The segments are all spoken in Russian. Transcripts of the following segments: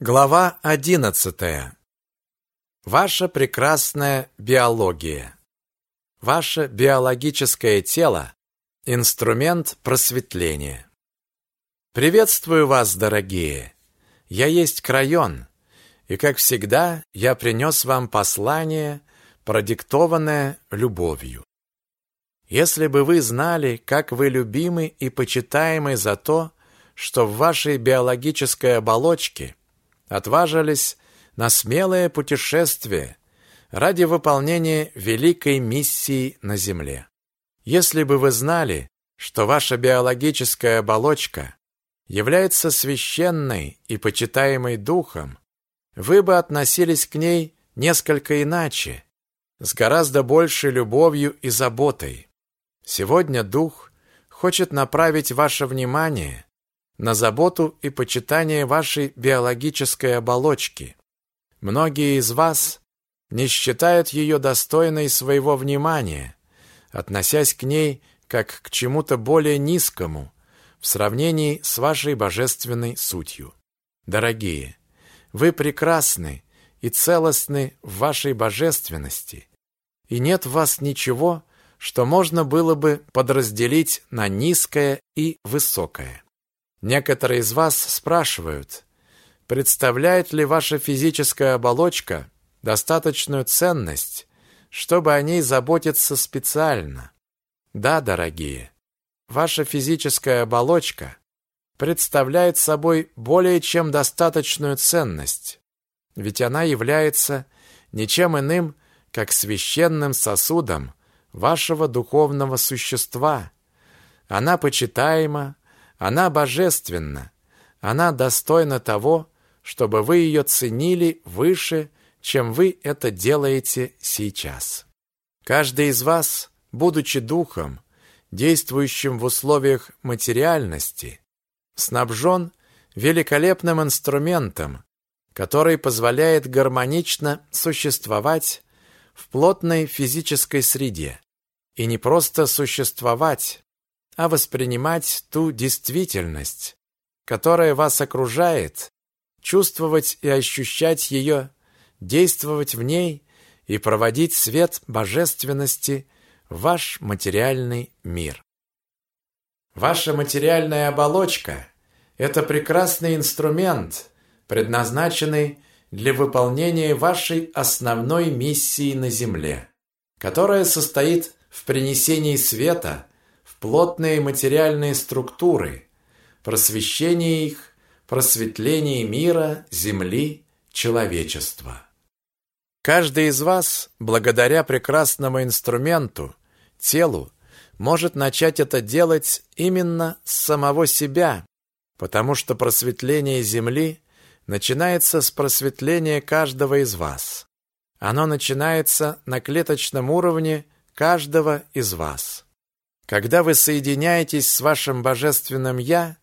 Глава одиннадцатая. Ваша прекрасная биология. Ваше биологическое тело – инструмент просветления. Приветствую вас, дорогие. Я есть Крайон, и, как всегда, я принес вам послание, продиктованное любовью. Если бы вы знали, как вы любимы и почитаемы за то, что в вашей биологической оболочке – отважились на смелое путешествие ради выполнения великой миссии на Земле. Если бы вы знали, что ваша биологическая оболочка является священной и почитаемой духом, вы бы относились к ней несколько иначе, с гораздо большей любовью и заботой. Сегодня дух хочет направить ваше внимание на заботу и почитание вашей биологической оболочки. Многие из вас не считают ее достойной своего внимания, относясь к ней как к чему-то более низкому в сравнении с вашей божественной сутью. Дорогие, вы прекрасны и целостны в вашей божественности, и нет в вас ничего, что можно было бы подразделить на низкое и высокое. Некоторые из вас спрашивают, представляет ли ваша физическая оболочка достаточную ценность, чтобы о ней заботиться специально. Да, дорогие, ваша физическая оболочка представляет собой более чем достаточную ценность, ведь она является ничем иным, как священным сосудом вашего духовного существа. Она почитаема, она божественна. Она достойна того, чтобы вы ее ценили выше, чем вы это делаете сейчас. Каждый из вас, будучи духом, действующим в условиях материальности, снабжен великолепным инструментом, который позволяет гармонично существовать в плотной физической среде. И не просто существовать, а воспринимать ту действительность, которая вас окружает, чувствовать и ощущать ее, действовать в ней и проводить свет божественности в ваш материальный мир. Ваша материальная оболочка – это прекрасный инструмент, предназначенный для выполнения вашей основной миссии на Земле, которая состоит в принесении света – плотные материальные структуры, просвещение их, просветление мира, земли, человечества. Каждый из вас, благодаря прекрасному инструменту, телу, может начать это делать именно с самого себя, потому что просветление Земли начинается с просветления каждого из вас. Оно начинается на клеточном уровне каждого из вас. Когда вы соединяетесь с вашим божественным «Я»,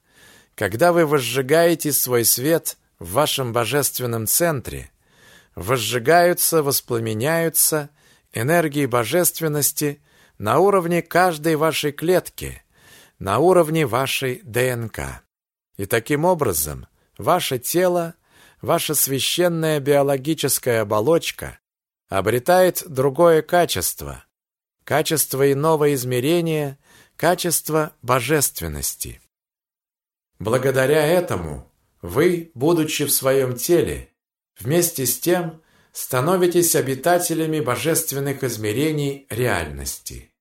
когда вы возжигаете свой свет в вашем божественном центре, возжигаются, воспламеняются энергии божественности на уровне каждой вашей клетки, на уровне вашей ДНК. И таким образом ваше тело, ваша священная биологическая оболочка обретает другое качество – качество иного измерения, качество божественности. Благодаря этому вы, будучи в своем теле, вместе с тем становитесь обитателями божественных измерений реальности.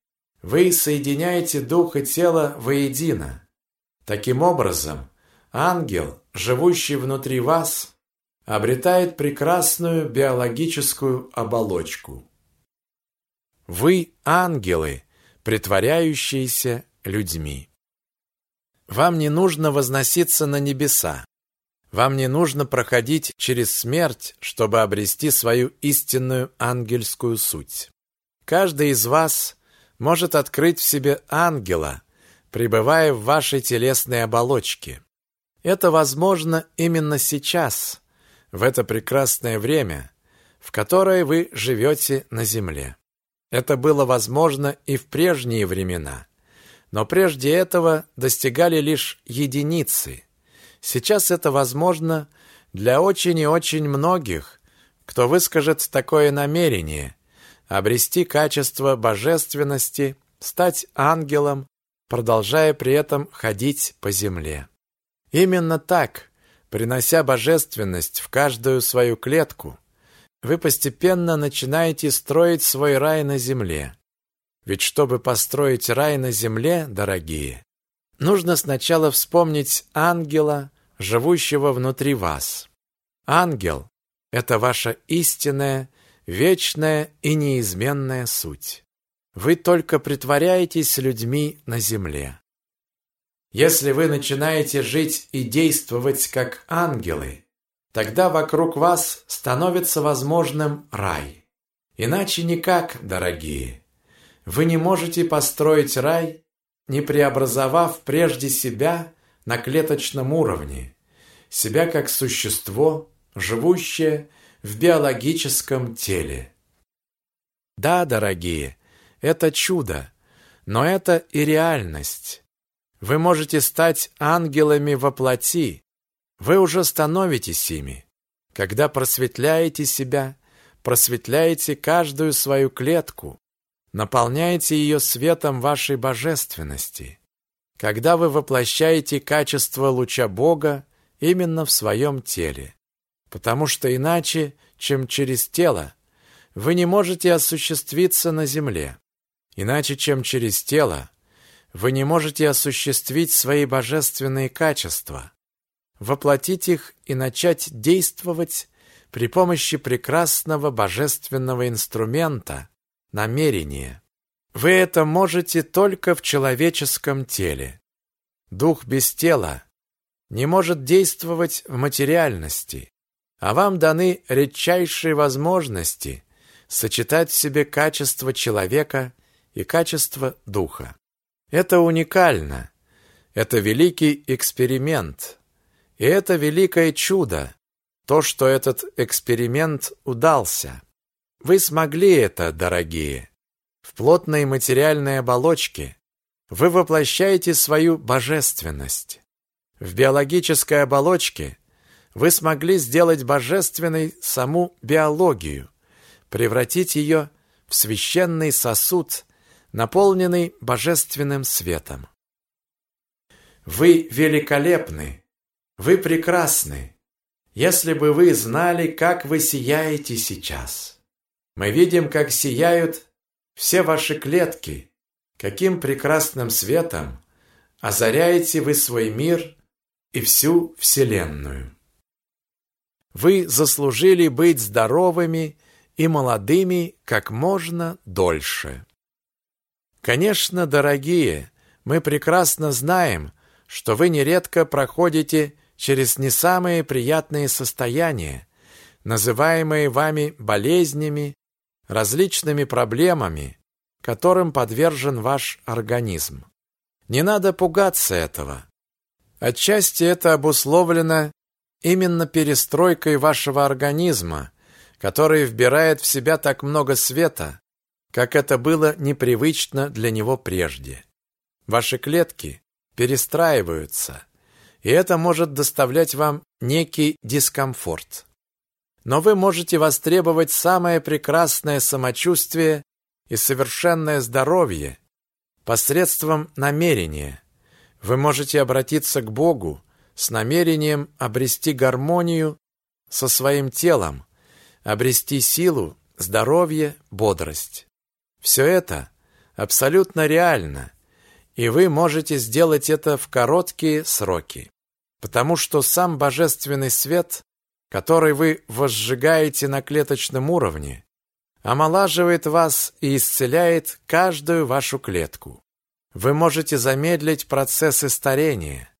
Вы соединяете дух и тело воедино. Таким образом, ангел, живущий внутри вас, обретает прекрасную биологическую оболочку. Вы ангелы, притворяющиеся людьми. Вам не нужно возноситься на небеса. Вам не нужно проходить через смерть, чтобы обрести свою истинную ангельскую суть. Каждый из вас может открыть в себе ангела, пребывая в вашей телесной оболочке. Это возможно именно сейчас, в это прекрасное время, в которое вы живете на земле. Это было возможно и в прежние времена. Но прежде этого достигали лишь единицы. Сейчас это возможно для очень и очень многих, кто выскажет такое намерение обрести качество божественности, стать ангелом, продолжая при этом ходить по земле. Именно так, принося божественность в каждую свою клетку, вы постепенно начинаете строить свой рай на земле. Ведь чтобы построить рай на земле, дорогие, нужно сначала вспомнить ангела, живущего внутри вас. Ангел – это ваша истинная, вечная и неизменная суть. Вы только притворяетесь людьми на земле. Если вы начинаете жить и действовать как ангелы, тогда вокруг вас становится возможным рай. Иначе никак, дорогие. Вы не можете построить рай, не преобразовав прежде себя на клеточном уровне, себя как существо, живущее в биологическом теле. Да, дорогие, это чудо, но это и реальность. Вы можете стать ангелами во плоти. Вы уже становитесь ими. Когда просветляете себя, просветляете каждую свою клетку, наполняете ее светом вашей божественности. Когда вы воплощаете качество луча Бога именно в своем теле. Потому что иначе, чем через тело, вы не можете осуществиться на земле. Иначе, чем через тело, вы не можете осуществить свои божественные качества, воплотить их и начать действовать при помощи прекрасного божественного инструмента – намерения. Вы это можете только в человеческом теле. Дух без тела не может действовать в материальности, а вам даны редчайшие возможности сочетать в себе качество человека и качество духа. Это уникально. Это великий эксперимент. И это великое чудо, то, что этот эксперимент удался. Вы смогли это, дорогие. В плотной материальной оболочке вы воплощаете свою божественность. В биологической оболочке вы смогли сделать божественной саму биологию, превратить ее в священный сосуд наполненный божественным светом. Вы великолепны, вы прекрасны, если бы вы знали, как вы сияете сейчас. Мы видим, как сияют все ваши клетки, каким прекрасным светом озаряете вы свой мир и всю Вселенную. Вы заслужили быть здоровыми и молодыми как можно дольше. Конечно, дорогие, мы прекрасно знаем, что вы нередко проходите через не самые приятные состояния, называемые вами болезнями, различными проблемами, которым подвержен ваш организм. Не надо пугаться этого. Отчасти это обусловлено именно перестройкой вашего организма, который вбирает в себя так много света, как это было непривычно для него прежде. Ваши клетки перестраиваются, и это может доставлять вам некий дискомфорт. Но вы можете востребовать самое прекрасное самочувствие и совершенное здоровье посредством намерения. Вы можете обратиться к Богу с намерением обрести гармонию со своим телом, обрести силу, здоровье, бодрость. Все это абсолютно реально, и вы можете сделать это в короткие сроки, потому что сам божественный свет, который вы возжигаете на клеточном уровне, омолаживает вас и исцеляет каждую вашу клетку. Вы можете замедлить процессы старения.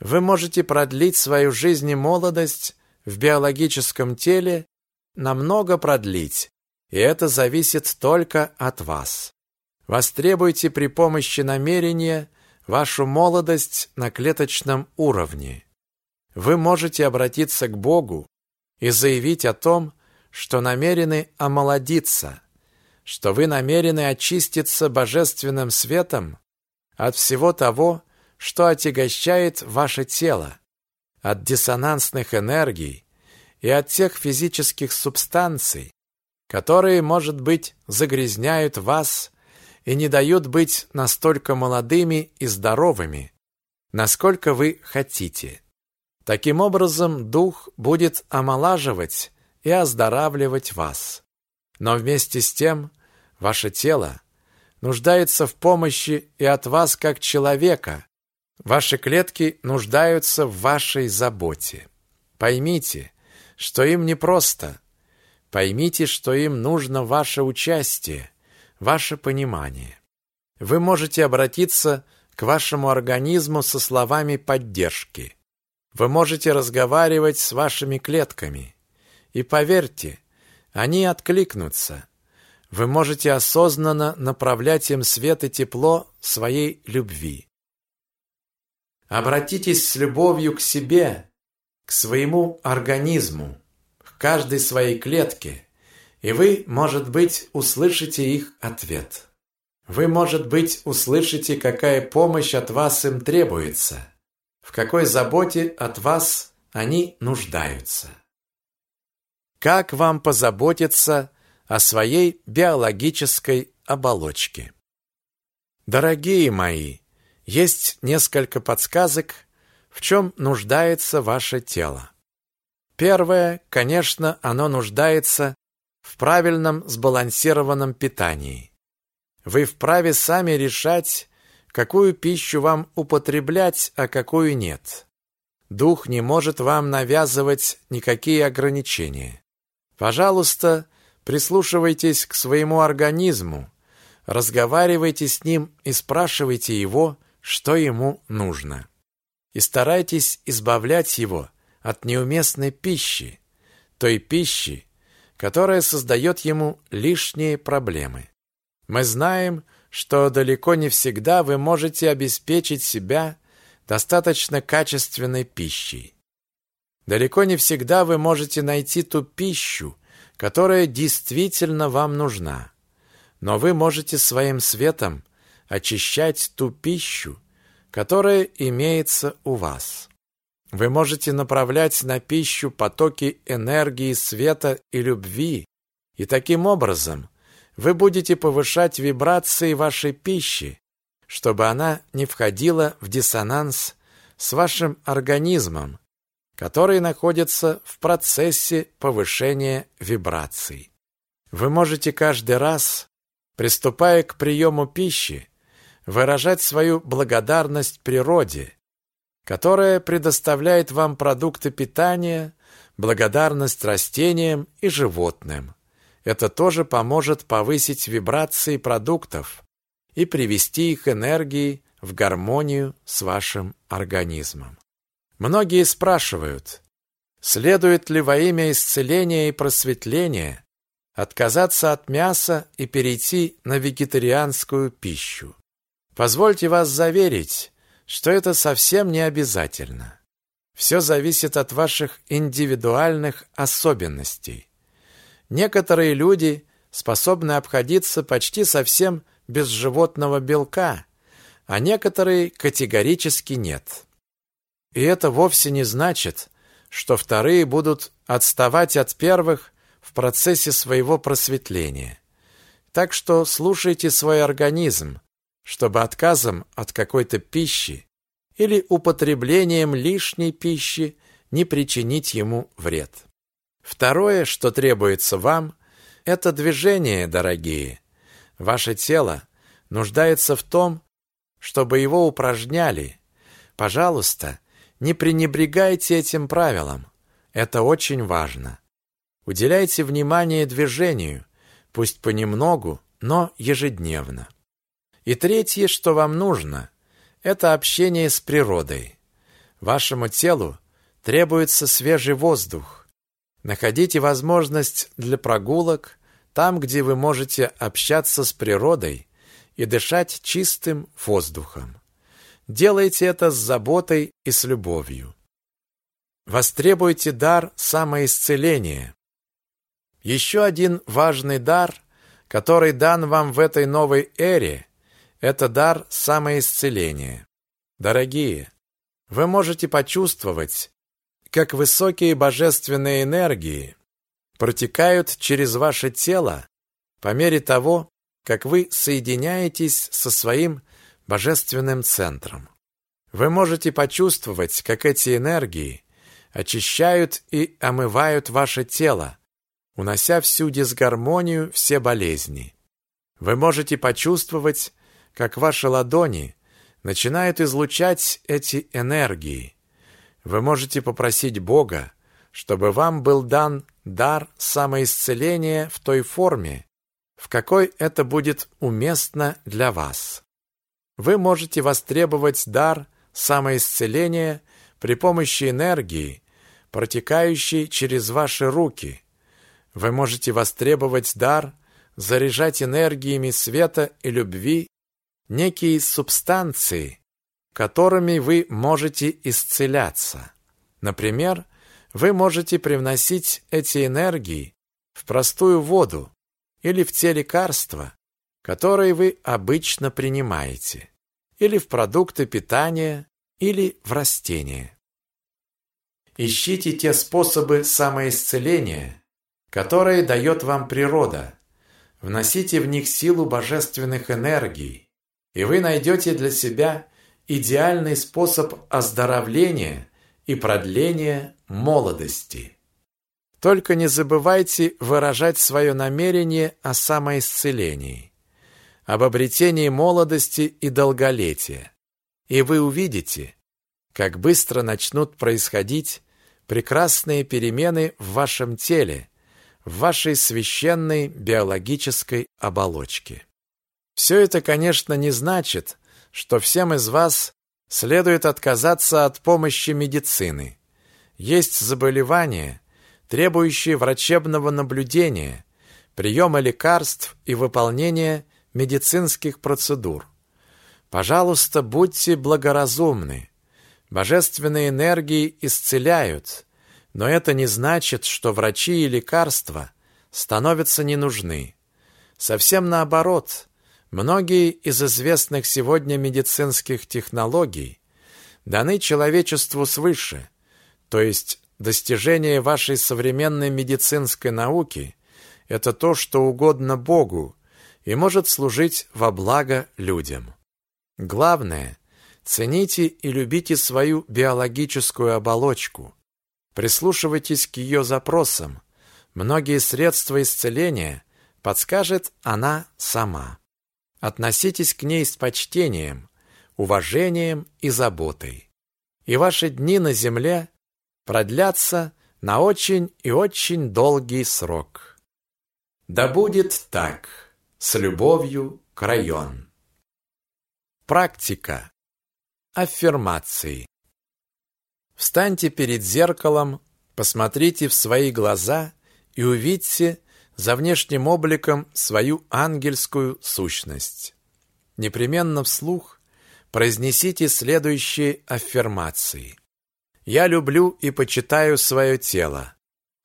Вы можете продлить свою жизнь и молодость в биологическом теле, намного продлить, и это зависит только от вас. Востребуйте при помощи намерения вашу молодость на клеточном уровне. Вы можете обратиться к Богу и заявить о том, что намерены омолодиться, что вы намерены очиститься божественным светом от всего того, что отягощает ваше тело, от диссонансных энергий и от тех физических субстанций, которые, может быть, загрязняют вас и не дают быть настолько молодыми и здоровыми, насколько вы хотите. Таким образом, дух будет омолаживать и оздоравливать вас. Но вместе с тем ваше тело нуждается в помощи и от вас как человека. Ваши клетки нуждаются в вашей заботе. Поймите, что им непросто. Поймите, что им нужно ваше участие, ваше понимание. Вы можете обратиться к вашему организму со словами поддержки. Вы можете разговаривать с вашими клетками. И поверьте, они откликнутся. Вы можете осознанно направлять им свет и тепло своей любви. Обратитесь с любовью к себе, к своему организму, к каждой своей клетке, и вы, может быть, услышите их ответ. Вы, может быть, услышите, какая помощь от вас им требуется, в какой заботе от вас они нуждаются. Как вам позаботиться о своей биологической оболочке? Дорогие мои, есть несколько подсказок, в чем нуждается ваше тело. Первое, конечно, оно нуждается в правильном сбалансированном питании. Вы вправе сами решать, какую пищу вам употреблять, а какую нет. Дух не может вам навязывать никакие ограничения. Пожалуйста, прислушивайтесь к своему организму, разговаривайте с ним и спрашивайте его, что ему нужно. И старайтесь избавлять его от неуместной пищи, той пищи, которая создает ему лишние проблемы. Мы знаем, что далеко не всегда вы можете обеспечить себя достаточно качественной пищей. Далеко не всегда вы можете найти ту пищу, которая действительно вам нужна. Но вы можете своим светом очищать ту пищу, которая имеется у вас. Вы можете направлять на пищу потоки энергии, света и любви, и таким образом вы будете повышать вибрации вашей пищи, чтобы она не входила в диссонанс с вашим организмом, который находится в процессе повышения вибраций. Вы можете каждый раз, приступая к приему пищи, выражать свою благодарность природе, которая предоставляет вам продукты питания, благодарность растениям и животным. Это тоже поможет повысить вибрации продуктов и привести их энергии в гармонию с вашим организмом. Многие спрашивают, следует ли во имя исцеления и просветления отказаться от мяса и перейти на вегетарианскую пищу. Позвольте вас заверить, что это совсем не обязательно. Все зависит от ваших индивидуальных особенностей. Некоторые люди способны обходиться почти совсем без животного белка, а некоторые категорически нет. И это вовсе не значит, что вторые будут отставать от первых в процессе своего просветления. Так что слушайте свой организм, чтобы отказом от какой-то пищи или употреблением лишней пищи не причинить ему вред. Второе, что требуется вам, это движение, дорогие. Ваше тело нуждается в том, чтобы его упражняли. Пожалуйста, не пренебрегайте этим правилом. Это очень важно. Уделяйте внимание движению, пусть понемногу, но ежедневно. И третье, что вам нужно, это общение с природой. Вашему телу требуется свежий воздух, Находите возможность для прогулок там, где вы можете общаться с природой и дышать чистым воздухом. Делайте это с заботой и с любовью. Востребуйте дар самоисцеления. Еще один важный дар, который дан вам в этой новой эре, это дар самоисцеления. Дорогие, вы можете почувствовать, как высокие божественные энергии протекают через ваше тело по мере того, как вы соединяетесь со своим божественным центром. Вы можете почувствовать, как эти энергии очищают и омывают ваше тело, унося всю дисгармонию, все болезни. Вы можете почувствовать, как ваши ладони начинают излучать эти энергии. Вы можете попросить Бога, чтобы вам был дан дар самоисцеления в той форме, в какой это будет уместно для вас. Вы можете востребовать дар самоисцеления при помощи энергии, протекающей через ваши руки. Вы можете востребовать дар заряжать энергиями света и любви некие субстанции, которыми вы можете исцеляться. Например, вы можете привносить эти энергии в простую воду или в те лекарства, которые вы обычно принимаете, или в продукты питания, или в растения. Ищите те способы самоисцеления, которые дает вам природа. Вносите в них силу божественных энергий, и вы найдете для себя идеальный способ оздоровления и продления молодости. Только не забывайте выражать свое намерение о самоисцелении, об обретении молодости и долголетия. И вы увидите, как быстро начнут происходить прекрасные перемены в вашем теле, в вашей священной биологической оболочке. Все это, конечно, не значит, что всем из вас следует отказаться от помощи медицины. Есть заболевания, требующие врачебного наблюдения, приема лекарств и выполнения медицинских процедур. Пожалуйста, будьте благоразумны. Божественные энергии исцеляют, но это не значит, что врачи и лекарства становятся не нужны. Совсем наоборот, многие из известных сегодня медицинских технологий даны человечеству свыше, то есть достижение вашей современной медицинской науки – это то, что угодно Богу и может служить во благо людям. Главное – Цените и любите свою биологическую оболочку. Прислушивайтесь к ее запросам. Многие средства исцеления подскажет она сама. Относитесь к ней с почтением, уважением и заботой. И ваши дни на земле продлятся на очень и очень долгий срок. Да будет так. С любовью, Крайон. Практика. Аффирмации. Встаньте перед зеркалом, посмотрите в свои глаза и увидьте за внешним обликом свою ангельскую сущность. Непременно вслух произнесите следующие аффирмации. «Я люблю и почитаю свое тело,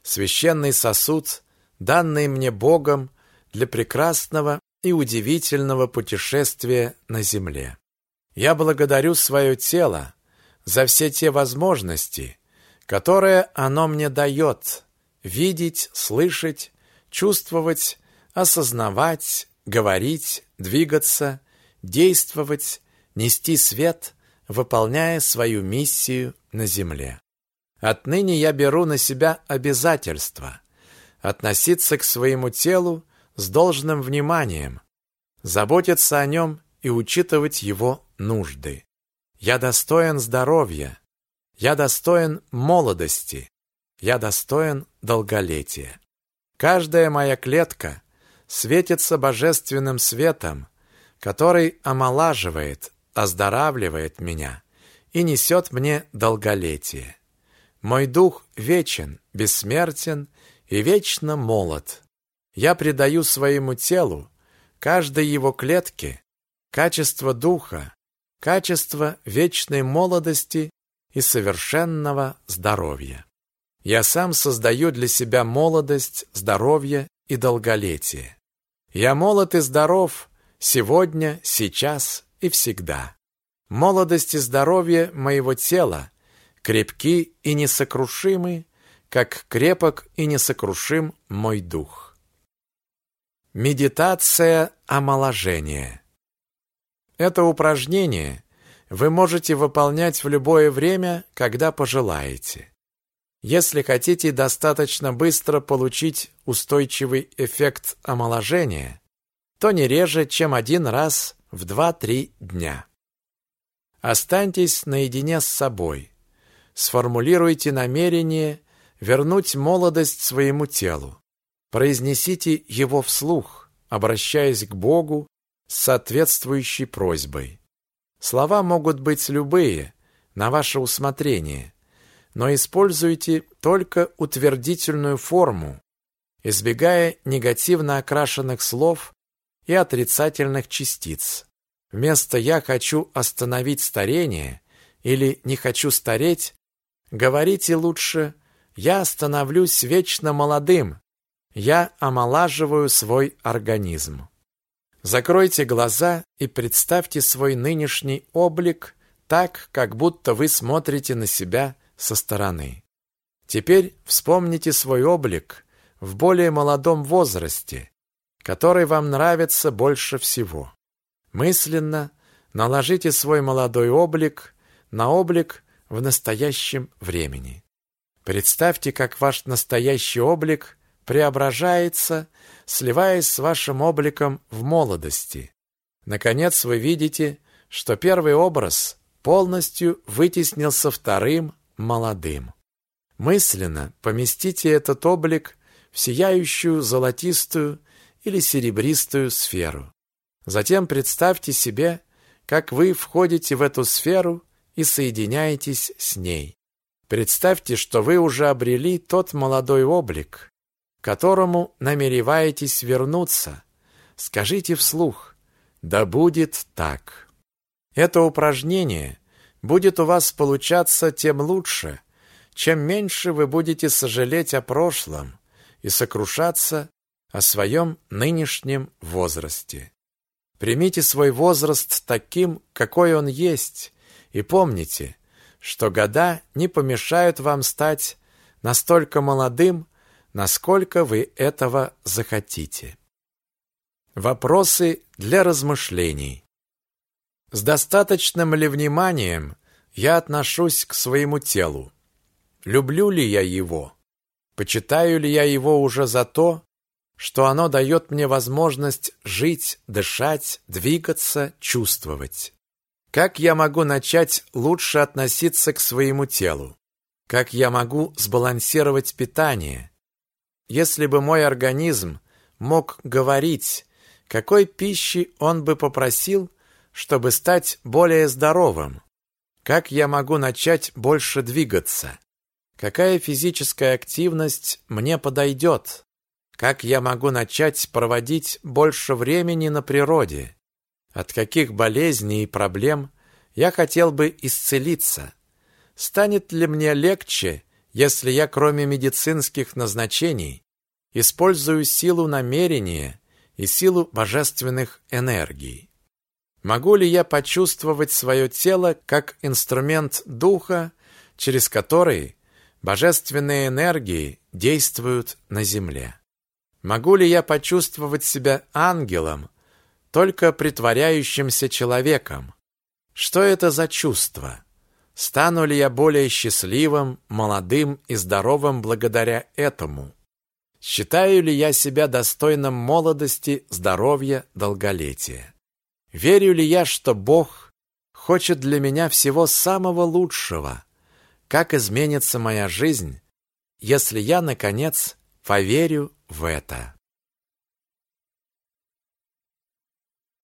священный сосуд, данный мне Богом для прекрасного и удивительного путешествия на земле. Я благодарю свое тело за все те возможности, которые оно мне дает видеть, слышать, чувствовать, осознавать, говорить, двигаться, действовать, нести свет, выполняя свою миссию на земле. Отныне я беру на себя обязательство относиться к своему телу с должным вниманием, заботиться о нем и учитывать его нужды. Я достоин здоровья. Я достоин молодости. Я достоин долголетия. Каждая моя клетка светится божественным светом, который омолаживает, оздоравливает меня и несет мне долголетие. Мой дух вечен, бессмертен и вечно молод. Я придаю своему телу, каждой его клетке, качество духа, качество вечной молодости и совершенного здоровья. Я сам создаю для себя молодость, здоровье и долголетие. Я молод и здоров сегодня, сейчас и всегда. Молодость и здоровье моего тела, крепки и несокрушимы, как крепок и несокрушим мой дух. Медитация омоложения. Это упражнение вы можете выполнять в любое время, когда пожелаете. Если хотите достаточно быстро получить устойчивый эффект омоложения, то не реже, чем один раз в 2-3 дня. Останьтесь наедине с собой. Сформулируйте намерение вернуть молодость своему телу. Произнесите его вслух, обращаясь к Богу с соответствующей просьбой. Слова могут быть любые, на ваше усмотрение, но используйте только утвердительную форму, избегая негативно окрашенных слов и отрицательных частиц. Вместо «я хочу остановить старение» или «не хочу стареть» говорите лучше «я становлюсь вечно молодым», «я омолаживаю свой организм». Закройте глаза и представьте свой нынешний облик так, как будто вы смотрите на себя со стороны. Теперь вспомните свой облик в более молодом возрасте, который вам нравится больше всего. Мысленно наложите свой молодой облик на облик в настоящем времени. Представьте, как ваш настоящий облик преображается, сливаясь с вашим обликом в молодости. Наконец вы видите, что первый образ полностью вытеснился вторым, молодым. Мысленно поместите этот облик в сияющую золотистую или серебристую сферу. Затем представьте себе, как вы входите в эту сферу и соединяетесь с ней. Представьте, что вы уже обрели тот молодой облик, к которому намереваетесь вернуться. Скажите вслух «Да будет так». Это упражнение будет у вас получаться тем лучше, чем меньше вы будете сожалеть о прошлом и сокрушаться о своем нынешнем возрасте. Примите свой возраст таким, какой он есть, и помните, что года не помешают вам стать настолько молодым, насколько вы этого захотите. Вопросы для размышлений. С достаточным ли вниманием я отношусь к своему телу? Люблю ли я его? Почитаю ли я его уже за то, что оно дает мне возможность жить, дышать, двигаться, чувствовать. Как я могу начать лучше относиться к своему телу? Как я могу сбалансировать питание? Если бы мой организм мог говорить, какой пищи он бы попросил, чтобы стать более здоровым? Как я могу начать больше двигаться? Какая физическая активность мне подойдет? Как я могу начать проводить больше времени на природе? От каких болезней и проблем я хотел бы исцелиться? Станет ли мне легче, если я, кроме медицинских назначений, использую силу намерения и силу божественных энергий? Могу ли я почувствовать свое тело как инструмент духа, через который божественные энергии действуют на земле? Могу ли я почувствовать себя ангелом, только притворяющимся человеком? Что это за чувство? Стану ли я более счастливым, молодым и здоровым благодаря этому? Считаю ли я себя достойным молодости, здоровья, долголетия? Верю ли я, что Бог хочет для меня всего самого лучшего? Как изменится моя жизнь, если я, наконец, поверю в это.